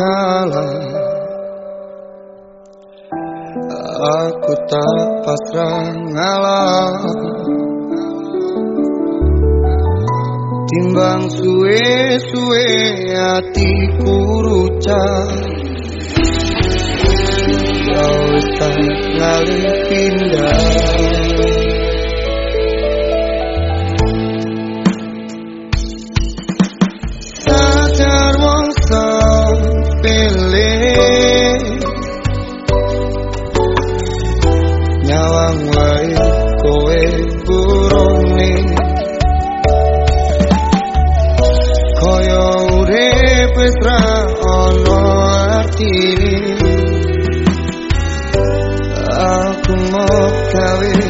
Kalah Aku tak pasrah ngalah. Timbang suwe-suwe hatiku rucah nang wae koe burung ni koyo urip ra ono ati aku mau kawin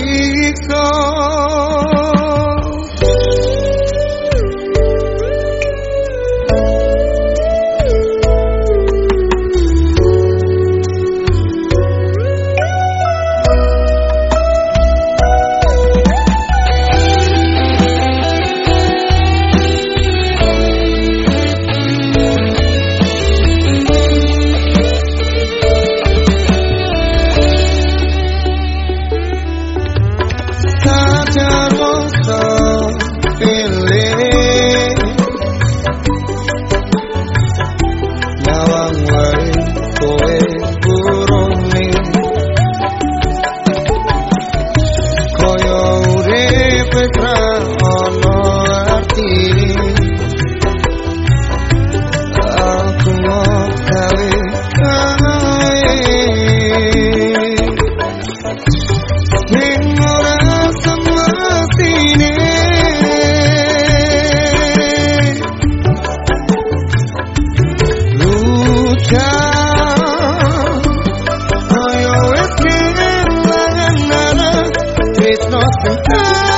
It's not the time.